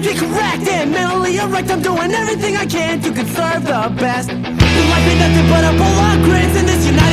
politically correct and mentally erect. I'm doing everything I can to conserve the best. Life ain't nothing but a bowl of grins in this United